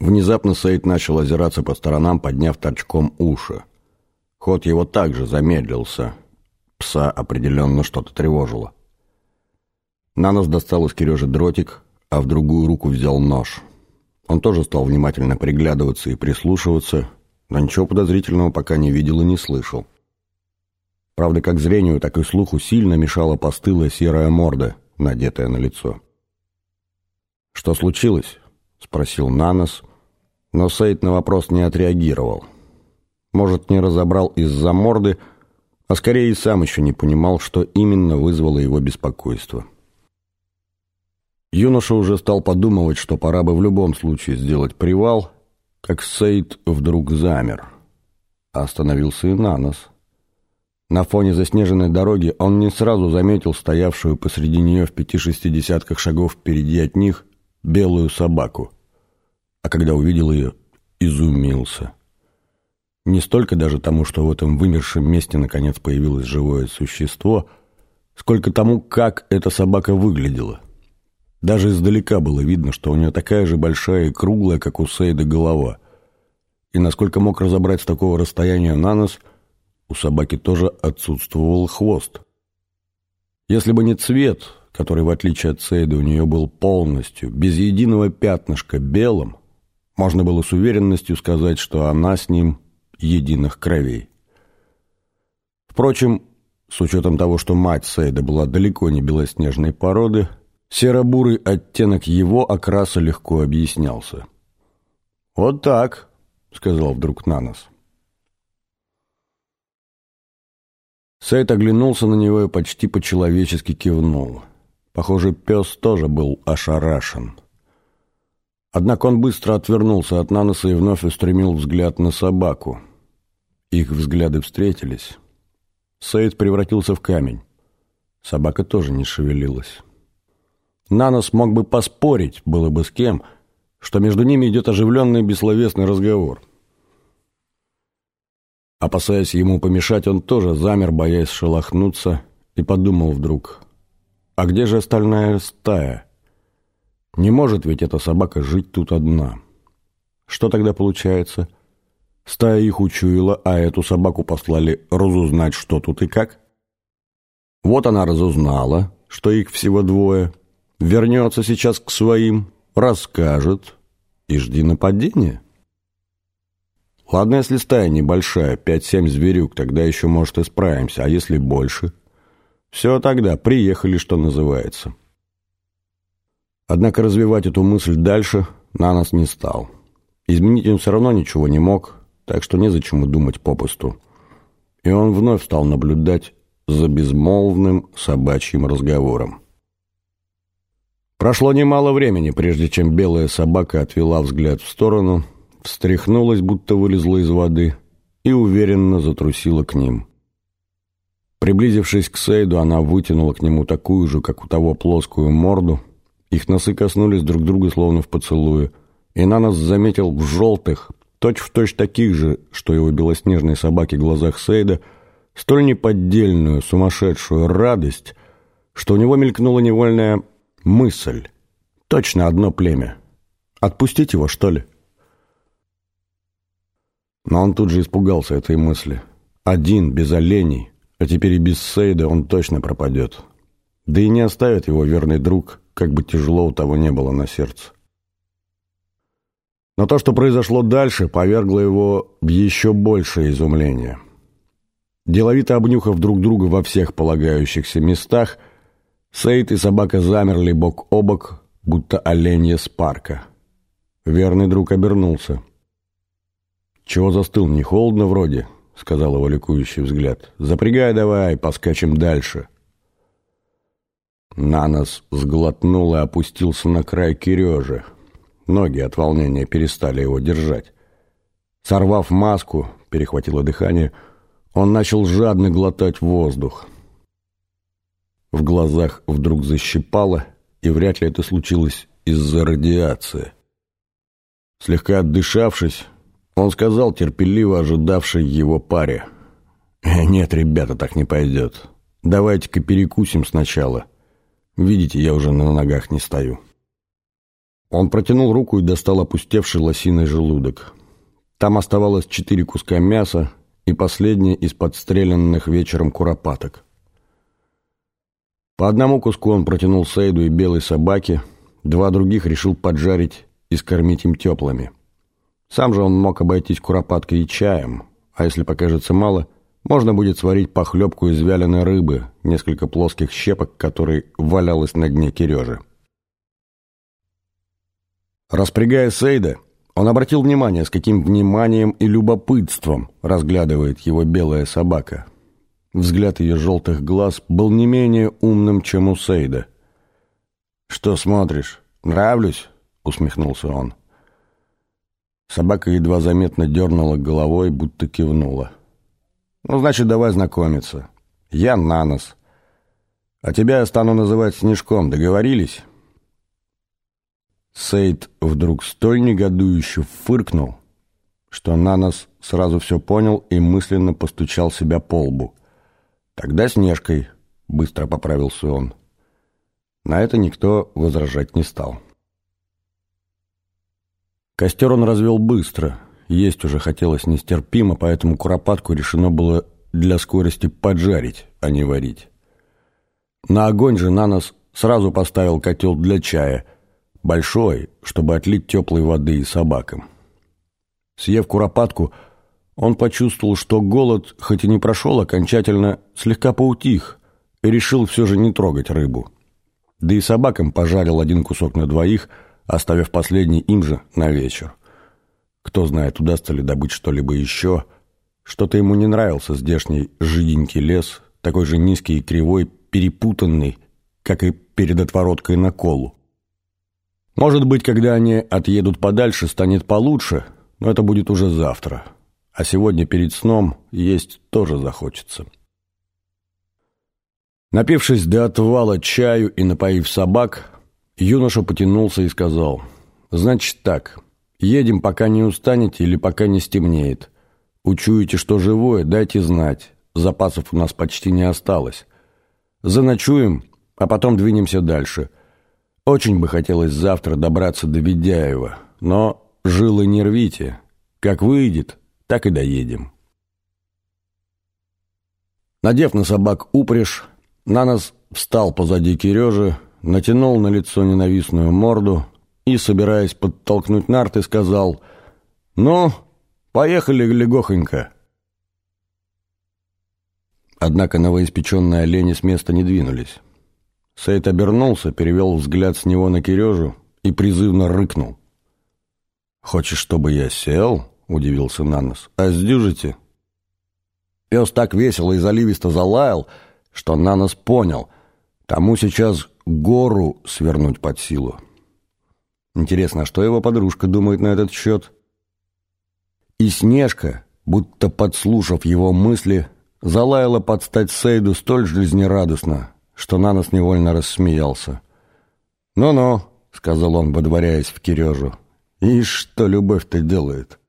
Внезапно Сейд начал озираться по сторонам, подняв торчком уши. Ход его также замедлился. Пса определенно что-то тревожило. Нанос достал из Кирежи дротик, а в другую руку взял нож. Он тоже стал внимательно приглядываться и прислушиваться, но ничего подозрительного пока не видел и не слышал. Правда, как зрению, так и слуху сильно мешала постылая серая морда, надетая на лицо. «Что случилось?» — спросил Нанос, но Сейд на вопрос не отреагировал. Может, не разобрал из-за морды, а скорее и сам еще не понимал, что именно вызвало его беспокойство. Юноша уже стал подумывать, что пора бы в любом случае сделать привал, как Сейд вдруг замер. Остановился и Нанос. На фоне заснеженной дороги он не сразу заметил стоявшую посреди нее в пяти-шести десятках шагов впереди от них белую собаку. А когда увидел ее, изумился. Не столько даже тому, что в этом вымершем месте наконец появилось живое существо, сколько тому, как эта собака выглядела. Даже издалека было видно, что у нее такая же большая и круглая, как у Сейда, голова. И насколько мог разобрать с такого расстояния на нос – у собаки тоже отсутствовал хвост. Если бы не цвет, который, в отличие от Сейда, у нее был полностью, без единого пятнышка, белым, можно было с уверенностью сказать, что она с ним единых кровей. Впрочем, с учетом того, что мать Сейда была далеко не белоснежной породы, серо-бурый оттенок его окраса легко объяснялся. «Вот так», — сказал вдруг Нанос. Сейд оглянулся на него и почти по-человечески кивнул. Похоже, пес тоже был ошарашен. Однако он быстро отвернулся от Наноса и вновь устремил взгляд на собаку. Их взгляды встретились. Сейд превратился в камень. Собака тоже не шевелилась. Нанос мог бы поспорить, было бы с кем, что между ними идет оживленный бессловесный разговор. Опасаясь ему помешать, он тоже замер, боясь шелохнуться, и подумал вдруг, а где же остальная стая? Не может ведь эта собака жить тут одна. Что тогда получается? Стая их учуяла, а эту собаку послали разузнать, что тут и как? Вот она разузнала, что их всего двое, вернется сейчас к своим, расскажет, и жди нападения. Ладно, если стая небольшая, пять-семь зверюк, тогда еще, может, и справимся. А если больше? Все тогда, приехали, что называется. Однако развивать эту мысль дальше на нас не стал. Изменить он все равно ничего не мог, так что незачем и думать попусту. И он вновь стал наблюдать за безмолвным собачьим разговором. Прошло немало времени, прежде чем белая собака отвела взгляд в сторону – встряхнулась, будто вылезла из воды, и уверенно затрусила к ним. Приблизившись к Сейду, она вытянула к нему такую же, как у того, плоскую морду. Их носы коснулись друг друга, словно в поцелуе. И Нанос заметил в желтых, точь-в-точь точь таких же, что и у белоснежной собаки глазах Сейда, столь неподдельную, сумасшедшую радость, что у него мелькнула невольная мысль. Точно одно племя. Отпустить его, что ли? Но он тут же испугался этой мысли. Один, без оленей, а теперь и без Сейда он точно пропадет. Да и не оставит его верный друг, как бы тяжело у того не было на сердце. Но то, что произошло дальше, повергло его в еще большее изумление. Деловито обнюхав друг друга во всех полагающихся местах, Сейд и собака замерли бок о бок, будто оленья с парка. Верный друг обернулся. «Чего застыл? Не холодно вроде?» — сказал его ликующий взгляд. «Запрягай давай, поскачем дальше». Нанос сглотнул и опустился на край Кирежи. Ноги от волнения перестали его держать. Сорвав маску, перехватило дыхание, он начал жадно глотать воздух. В глазах вдруг защипало, и вряд ли это случилось из-за радиации. Слегка отдышавшись, он сказал терпеливо ожидавшей его паре. «Э, «Нет, ребята, так не пойдет. Давайте-ка перекусим сначала. Видите, я уже на ногах не стою». Он протянул руку и достал опустевший лосиный желудок. Там оставалось четыре куска мяса и последнее из подстреленных вечером куропаток. По одному куску он протянул Сейду и белой собаке, два других решил поджарить и скормить им теплыми. Сам же он мог обойтись куропаткой и чаем, а если покажется мало, можно будет сварить похлебку из вяленой рыбы, несколько плоских щепок, которой валялось на дне Кирежи. Распрягая Сейда, он обратил внимание, с каким вниманием и любопытством разглядывает его белая собака. Взгляд ее желтых глаз был не менее умным, чем у Сейда. «Что смотришь? Нравлюсь?» — усмехнулся он. Собака едва заметно дернула головой, будто кивнула. «Ну, значит, давай знакомиться. Я Нанос. А тебя я стану называть Снежком. Договорились?» Сейд вдруг столь негодующе фыркнул, что Нанос сразу все понял и мысленно постучал себя по лбу. «Тогда Снежкой», — быстро поправился он. На это никто возражать не стал. Костер он развел быстро, есть уже хотелось нестерпимо, поэтому куропатку решено было для скорости поджарить, а не варить. На огонь же Нанос сразу поставил котел для чая — большой, чтобы отлить теплой воды и собакам. Съев куропатку, он почувствовал, что голод, хоть и не прошел окончательно, слегка поутих, и решил все же не трогать рыбу. Да и собакам пожарил один кусок на двоих, оставив последний им же на вечер. Кто знает, удастся ли добыть что-либо еще. Что-то ему не нравился здешний жиденький лес, такой же низкий и кривой, перепутанный, как и перед отвороткой на колу. Может быть, когда они отъедут подальше, станет получше, но это будет уже завтра. А сегодня перед сном есть тоже захочется. Напившись до отвала чаю и напоив собак, юноша потянулся и сказал, «Значит так, едем, пока не устанете или пока не стемнеет. Учуете, что живое, дайте знать, запасов у нас почти не осталось. Заночуем, а потом двинемся дальше». Очень бы хотелось завтра добраться до Ведяева, но жилы не рвите. Как выйдет, так и доедем. Надев на собак упряжь, Нанос встал позади Кирежи, натянул на лицо ненавистную морду и, собираясь подтолкнуть нарты, сказал «Ну, поехали легохонько». Однако новоиспеченные олени с места не двинулись. Сейд обернулся, перевел взгляд с него на Кирежу и призывно рыкнул. «Хочешь, чтобы я сел?» — удивился Нанос. «А сдюжите?» Пес так весело и заливисто залаял, что Нанос понял, тому сейчас гору свернуть под силу. Интересно, а что его подружка думает на этот счет? И Снежка, будто подслушав его мысли, залаяла под стать Сейду столь жизнерадостно, что Нанос невольно рассмеялся. «Ну-ну», — сказал он, водворяясь в Кирежу, — «и что любовь-то делает?»